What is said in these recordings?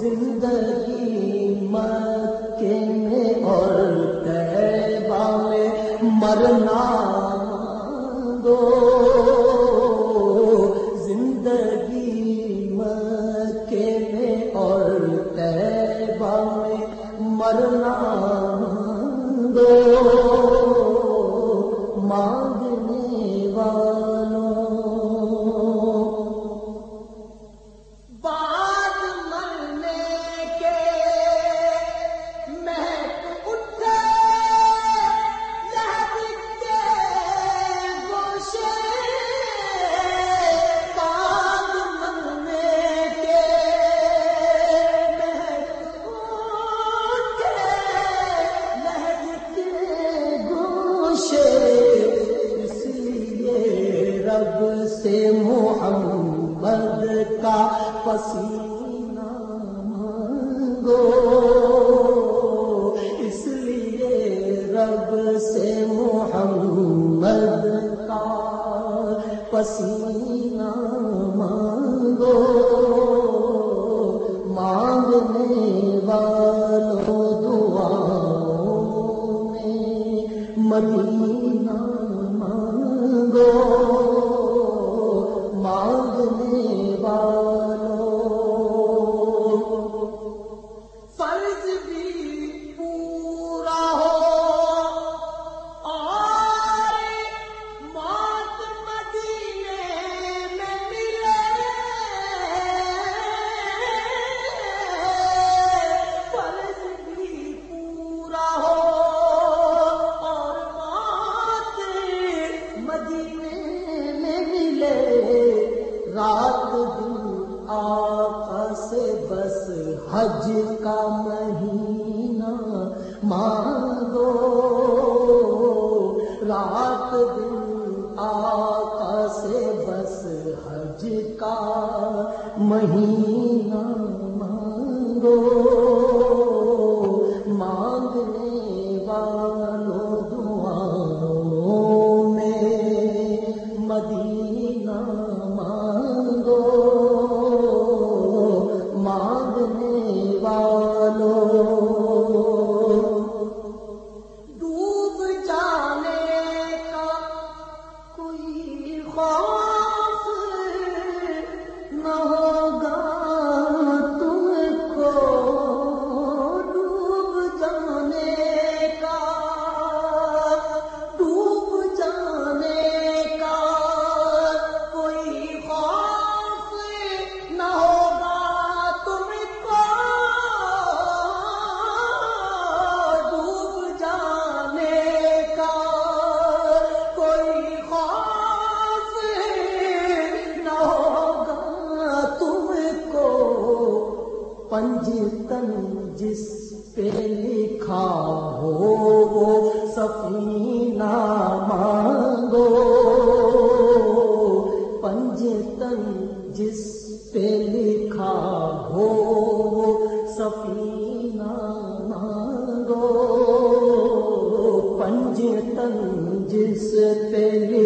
زندگی مکے میں اور طیبہ میں مرنا مانگو زندگی مکے میں اور طیبہ میں مرنا سے محمد کا پسینہ مانگو۔ اس لیے رب سے محمد کا پسینہ مانگو۔ مانگنے والوں دعاؤں میں مدینہ کا مہینہ مانگو۔ رات دن آقا سے بس حج کا مہینہ مانگو۔ مانگنے والوں دعاؤں میں مدینہ پنجتن جس پہ لکھا ہو، وہ سفینہ مانگو۔ پنجتن جس پہ لکھا ہو، وہ سفینہ مانگو۔ پنجتن جس پہ لکھا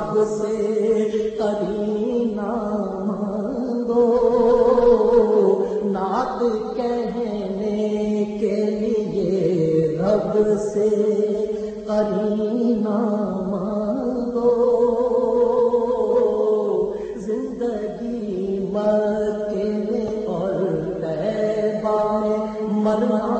رب سے کرینا مانگو نعت کہنے کے لیے رب سے کرینا مانگو۔ زندگی مر کے اور مرنا